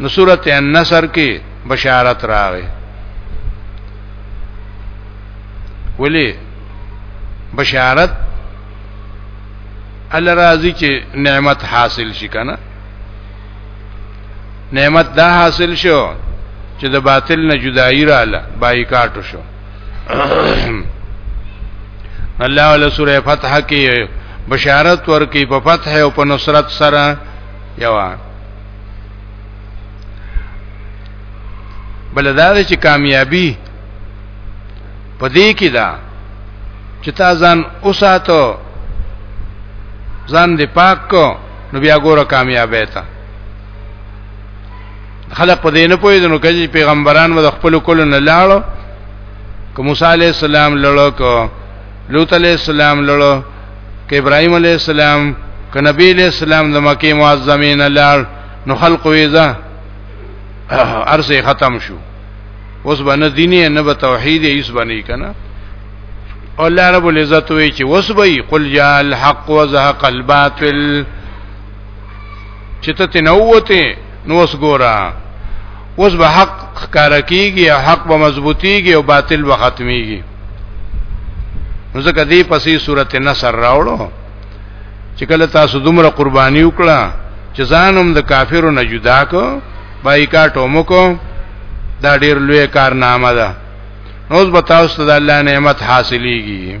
نو سورت النصر کې بشارت راغی ولی بشارت الله راضی چې نعمت حاصل شي کنه نعمت دا حاصل شو چې د باطل نه جدائی رااله بایکاټ شو الله ول سوره فتح کې بشارت ورکی په فتح او په نصرت سره یوا بل دا چې کامیابی پدې کې ده چې تا ځان اوساتو ځان دې پاک کو نو بیا ګوره کامیابې تا خلق په دې نه پوهې نو کله پیغمبران مو د خپل کول نه لاړو که موسی عليه السلام لړو کو لوط علیہ السلام لړو ک ابراهيم عليه السلام ک نبی عليه السلام د مکه معظمین لار نو خلق ویزا ارسه ختم شو اوس باندې دیني نه به توحید ایس باندې کنه الله رب العزت وی چې وسبي قل جاء الحق وزهق الباطل چې ته تنوته نو اوس ګورا اوس به حق ښکار کیږي او حق به مضبوطیږي او باطل به ختميږي نو ځکه دې پسې سورته نصر راوړو چې کله تاسو دومره قرباني وکړه چې ځانم د کافرو نه جدا کو بایکاټ ومکو دا ډیر لوی کارنامه ده نو اوس به تاسو ته د الله نعمت حاصلېږي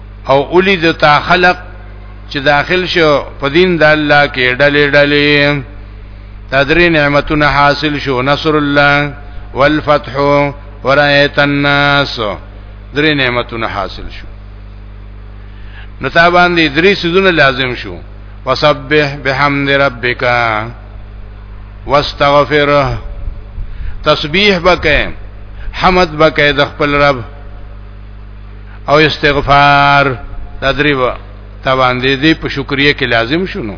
او اولی د تا خلق چې داخل شو په دین د الله کې ډلې ډلې دا درې نعمتونه حاصل شو نصر الله والفتح ورایت الناس درې نعمتونه حاصل شو نو تا باندې درې سيزونه لازم شو وسبح بحمد ربک واستغفره تسبیح بکې حمد بکې د خپل رب او استغفار دا درې و تاوان دې دې په شکریا کې لازم شونو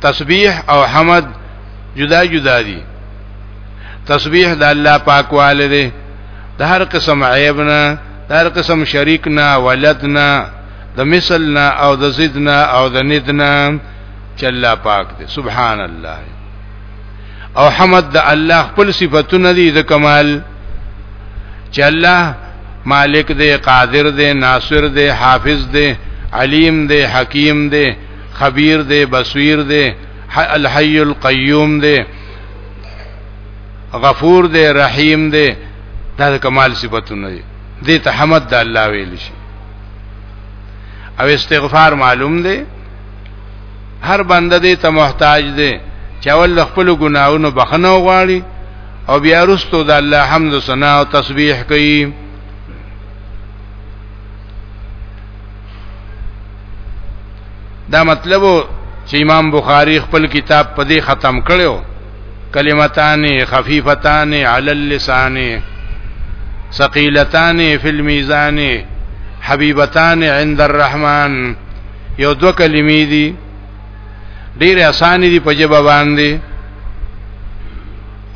تسبیح او حمد جدا جدا دي تسبیح د الله پاک والده د هر قسم عیب نه د هر قسم شریک نه ولد نه د مثل نه او د ضد نه او د ند نه چې الله پاک دی سبحان الله او حمد د الله خپل صفاتونه دي د کمال چې الله مالک دی قادر دی ناصر دی حافظ دی علیم دی حکیم دی خبیر دی بصیر دی الحی القیوم دی غفور دی رحیم دی دا د کمال صفاتونه دي دې ته حمد د الله ویل شي او استغفار معلوم دی هر بنده دې ته محتاج دی چې اول خپل ګناهونو بخنه وغواړي او بیا رستو د الله حمد او ثنا او تسبیح کوي دا مطلب چې امام بخاری خپل کتاب په دې ختم کړو کلمتان خفیفتان علی اللسان ثقيلتان في الميزان حبيبتان عند الرحمن یو دو کلمې دي ډېر اسان دي په جبه باندې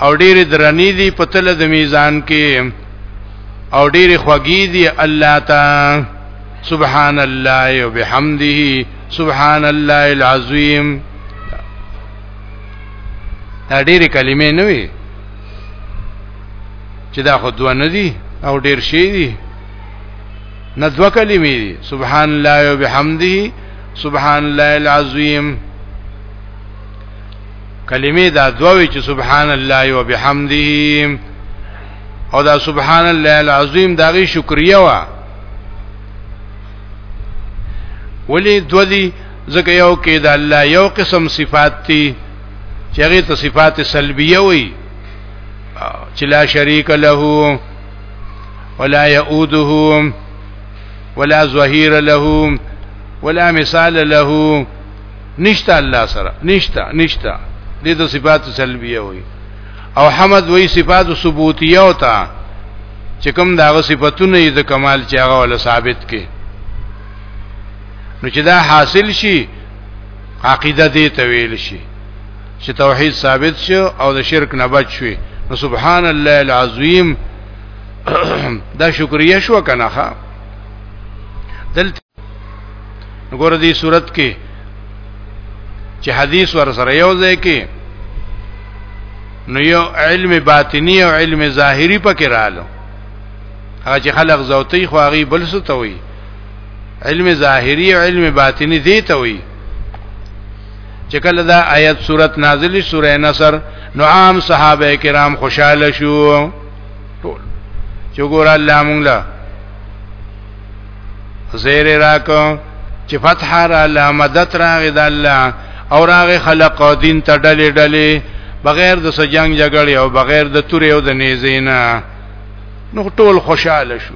او ډېر درنې دي په تل د میزان کې او ډېر خوږې دي الله تا سبحان الله وبحمده سبحان الله العظیم دا ډېر کلمې نه وي چې دا خو دوه نه دي او ډېر شي دي نه دوه کلمې دي سبحان الله او بحمده سبحان الله العظیم کلمې دا دوه وی چې سبحان الله او بحمده او دا سبحان الله العظیم داغي شکریا وا ولی دوه دي ځکه یو کې د الله یو قسم صفات دي چې هغه ته صفات سلبیه وي چې لا شریک له ولا يؤوده ولا ظهير له ولا مثال له نشتا الله سره نشتا نشتا دې ته صفات سلبیه وي او حمد وی صفات ثبوتیه او تا چې کوم داغه صفاتونه یې د کمال چې هغه ول ثابت کې نو چې دا حاصل شي عقیده دې ته ویل شي چې توحید ثابت شو او د شرک نه بچ شوی نو سبحان الله العظیم دا شکریا شو کنه ها دلته وګوره دې صورت کې چې حدیث ور سره یو ځای کې نو یو علم باطنی او علم ظاهری پکې رالو هغه چې خلق زوتی خو هغه بل څه ته وي علم ظاهری او علم باطنی دې ته وي چې کله دا آیت صورت نازلی سوره نصر نو عام صحابه کرام خوشاله شو ټول چې ګور الله مونږ لا زیر راکو چې فتح را لا مدد راغی د الله او راغی خلق او دین ته ډلې ډلې بغیر د سجنګ جګړې او بغیر د تورې او د نیزینا نو ټول خوشاله شو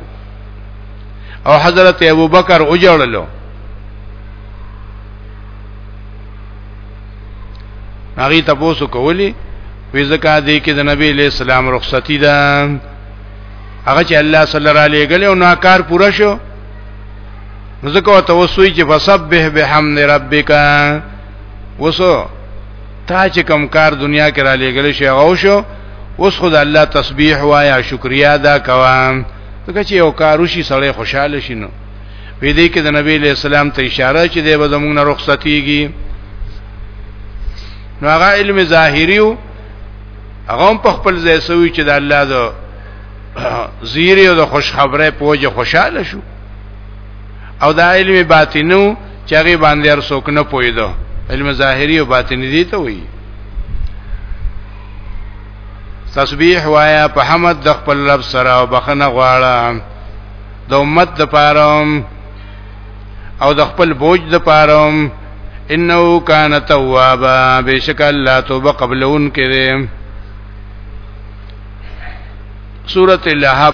او حضرت ابوبکر اجړلو هغه تاسو کولی وی زکه دې کې د نبی له سلام رخصتی ده هغه چې الله صلی الله علیه وسلم او ناکار پوره شو زکه توسوی چې فسبح بحمد ربک وسو تا چې کم کار دنیا کې را لېګل شي هغه شو اوس خدای الله تسبیح وایا شکریا ادا کوم ځکه چې یو کاروشي سړی خوشاله شي نو وی دې کې د نبی له سلام ته اشاره چې دې به زمونږ نه رخصتيږي نو هغه علم ظاهری او هغه په خپل ځای سوی چې د الله د زیری او د خوشخبری پوجا خوشاله شو او دا علم باطنو چې هغه باندې هر څوک نه پویدو علم ظاهری او باطنی دي ته وایي تسبیح وایا په حمد د خپل رب سره او بخنه غواړه د امت د پاره او د خپل بوج د پاره انه کان توابا بشک الله توبه قبلون کړي سورۃ اللهب